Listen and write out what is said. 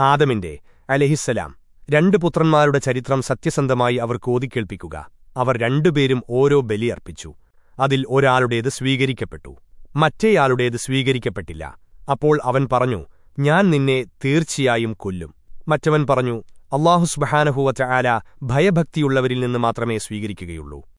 ആദമിന്റെ അലഹിസലാം രണ്ട് പുത്രന്മാരുടെ ചരിത്രം സത്യസന്ധമായി അവർ കോതിക്കേൾപ്പിക്കുക. അവർ രണ്ടുപേരും ഓരോ ബലിയർപ്പിച്ചു അതിൽ ഒരാളുടേത് സ്വീകരിക്കപ്പെട്ടു. മറ്റേയാളുടേത് സ്വീകരിക്കപ്പെട്ടില്ല. അപ്പോൾ അവൻ പറഞ്ഞു ഞാൻ നിന്നെ തീർച്ചയായും കൊല്ലും. മറ്റവൻ പറഞ്ഞു അള്ളാഹുസ്ബഹാനഹുവറ്റ ആല ഭയഭക്തിയുള്ളവരിൽ നിന്ന് മാത്രമേ സ്വീകരിക്കുകയുള്ളൂ.